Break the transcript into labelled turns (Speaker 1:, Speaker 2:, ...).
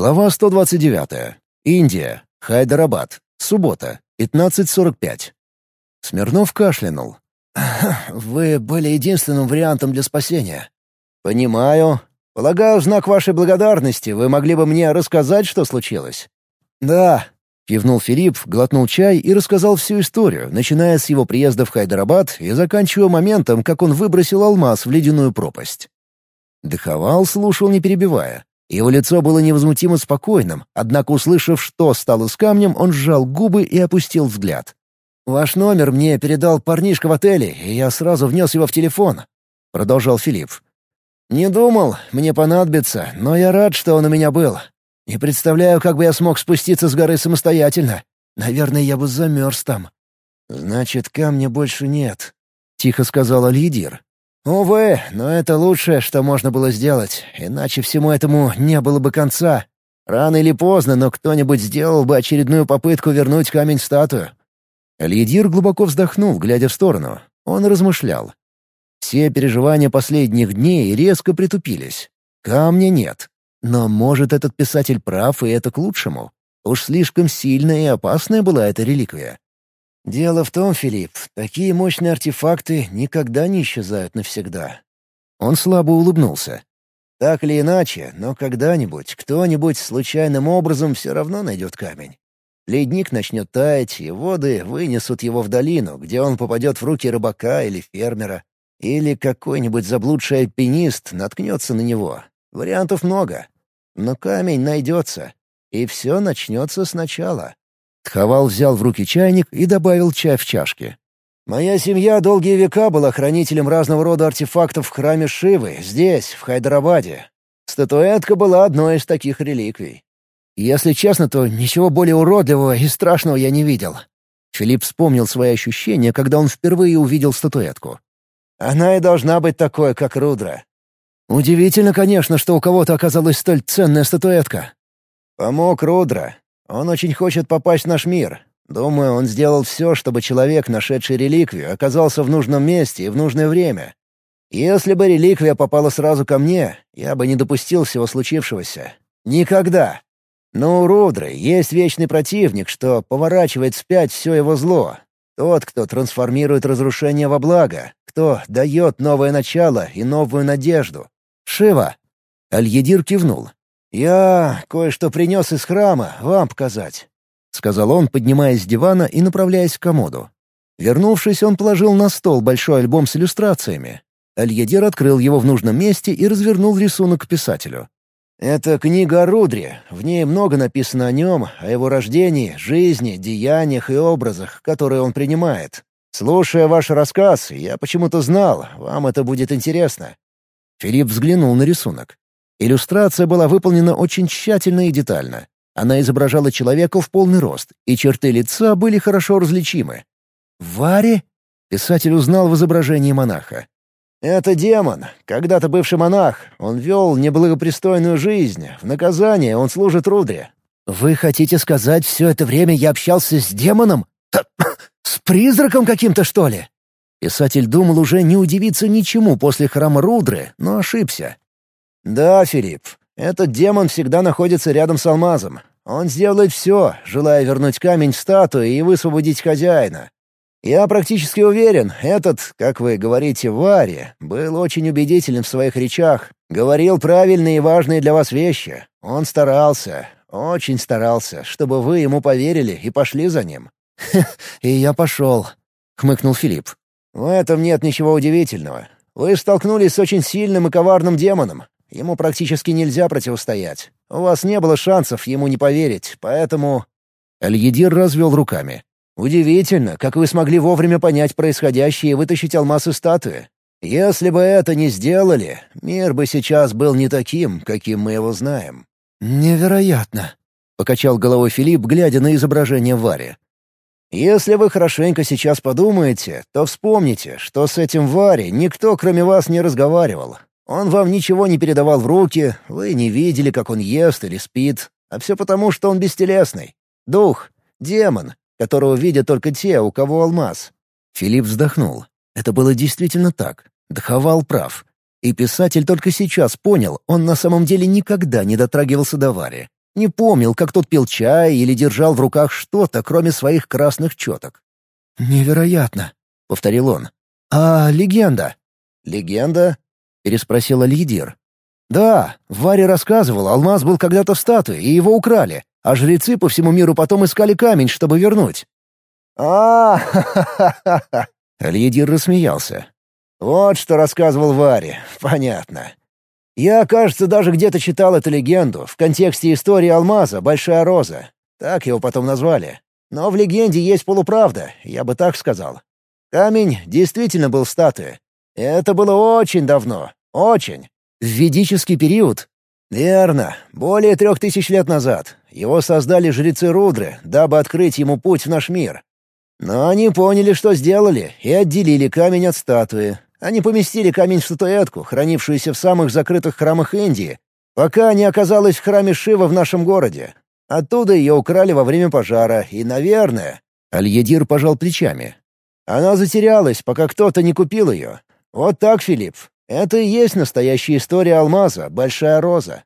Speaker 1: Глава 129. Индия. Хайдарабад. Суббота. 15.45. Смирнов кашлянул. «Вы были единственным вариантом для спасения». «Понимаю. Полагаю, в знак вашей благодарности вы могли бы мне рассказать, что случилось?» «Да», — кивнул Филипп, глотнул чай и рассказал всю историю, начиная с его приезда в Хайдарабад и заканчивая моментом, как он выбросил алмаз в ледяную пропасть. Дыховал, слушал, не перебивая. Его лицо было невозмутимо спокойным, однако, услышав, что стало с камнем, он сжал губы и опустил взгляд. «Ваш номер мне передал парнишка в отеле, и я сразу внес его в телефон», — продолжал Филипп. «Не думал, мне понадобится, но я рад, что он у меня был. Не представляю, как бы я смог спуститься с горы самостоятельно. Наверное, я бы замерз там». «Значит, камня больше нет», — тихо сказал Альедир. «Увы, но это лучшее, что можно было сделать, иначе всему этому не было бы конца. Рано или поздно, но кто-нибудь сделал бы очередную попытку вернуть камень-статую». Альедир глубоко вздохнул, глядя в сторону. Он размышлял. Все переживания последних дней резко притупились. Камня нет. Но, может, этот писатель прав, и это к лучшему. Уж слишком сильная и опасная была эта реликвия. «Дело в том, Филипп, такие мощные артефакты никогда не исчезают навсегда». Он слабо улыбнулся. «Так или иначе, но когда-нибудь кто-нибудь случайным образом все равно найдет камень. Ледник начнет таять, и воды вынесут его в долину, где он попадет в руки рыбака или фермера. Или какой-нибудь заблудший альпинист наткнется на него. Вариантов много. Но камень найдется, и все начнется сначала. Тхавал взял в руки чайник и добавил чай в чашке. «Моя семья долгие века была хранителем разного рода артефактов в храме Шивы, здесь, в Хайдарабаде. Статуэтка была одной из таких реликвий. Если честно, то ничего более уродливого и страшного я не видел». Филипп вспомнил свои ощущения, когда он впервые увидел статуэтку. «Она и должна быть такой, как Рудра». «Удивительно, конечно, что у кого-то оказалась столь ценная статуэтка». «Помог Рудра. Он очень хочет попасть в наш мир. Думаю, он сделал все, чтобы человек, нашедший реликвию, оказался в нужном месте и в нужное время. Если бы реликвия попала сразу ко мне, я бы не допустил всего случившегося. Никогда. Но у Рудры есть вечный противник, что поворачивает вспять все его зло. Тот, кто трансформирует разрушение во благо, кто дает новое начало и новую надежду. Шива. Альедир кивнул. «Я кое-что принес из храма, вам показать», — сказал он, поднимаясь с дивана и направляясь к комоду. Вернувшись, он положил на стол большой альбом с иллюстрациями. Альедир открыл его в нужном месте и развернул рисунок к писателю. «Это книга о Рудре. В ней много написано о нем, о его рождении, жизни, деяниях и образах, которые он принимает. Слушая ваш рассказ, я почему-то знал, вам это будет интересно». Филипп взглянул на рисунок. Иллюстрация была выполнена очень тщательно и детально. Она изображала человека в полный рост, и черты лица были хорошо различимы. «Варе?» — писатель узнал в изображении монаха. «Это демон. Когда-то бывший монах. Он вел неблагопристойную жизнь. В наказание он служит Рудре». «Вы хотите сказать, все это время я общался с демоном? С призраком каким-то, что ли?» Писатель думал уже не удивиться ничему после храма Рудры, но ошибся. «Да, Филипп, этот демон всегда находится рядом с алмазом. Он сделает все, желая вернуть камень в статую и высвободить хозяина. Я практически уверен, этот, как вы говорите, Вари, был очень убедителен в своих речах, говорил правильные и важные для вас вещи. Он старался, очень старался, чтобы вы ему поверили и пошли за ним». «И я пошел», — хмыкнул Филипп. «В этом нет ничего удивительного. Вы столкнулись с очень сильным и коварным демоном, Ему практически нельзя противостоять. У вас не было шансов ему не поверить, поэтому...» Альедир развел руками. «Удивительно, как вы смогли вовремя понять происходящее и вытащить алмаз из статуи. Если бы это не сделали, мир бы сейчас был не таким, каким мы его знаем». «Невероятно», — покачал головой Филипп, глядя на изображение Вари. «Если вы хорошенько сейчас подумаете, то вспомните, что с этим Вари никто, кроме вас, не разговаривал. Он вам ничего не передавал в руки, вы не видели, как он ест или спит, а все потому, что он бестелесный. Дух, демон, которого видят только те, у кого алмаз». Филипп вздохнул. Это было действительно так. Дхавал прав. И писатель только сейчас понял, он на самом деле никогда не дотрагивался до Вари. Не помнил, как тот пил чай или держал в руках что-то, кроме своих красных четок. «Невероятно», — повторил он. «А легенда?» «Легенда?» — переспросила Лидир. «Да, Варя рассказывал, алмаз был когда-то в статуе, и его украли, а жрецы по всему миру потом искали камень, чтобы вернуть». а ха-ха-ха-ха!» Альедир рассмеялся. «Вот что рассказывал Варе, понятно. Я, кажется, даже где-то читал эту легенду в контексте истории алмаза «Большая роза». Так его потом назвали. Но в легенде есть полуправда, я бы так сказал. Камень действительно был в статуе. Это было очень давно. Очень. В ведический период? Верно. Более трех тысяч лет назад. Его создали жрецы Рудры, дабы открыть ему путь в наш мир. Но они поняли, что сделали, и отделили камень от статуи. Они поместили камень в статуэтку, хранившуюся в самых закрытых храмах Индии, пока не оказалась в храме Шива в нашем городе. Оттуда ее украли во время пожара, и, наверное...» Альедир пожал плечами. «Она затерялась, пока кто-то не купил ее. Вот так, Филипп. Это и есть настоящая история алмаза, Большая Роза.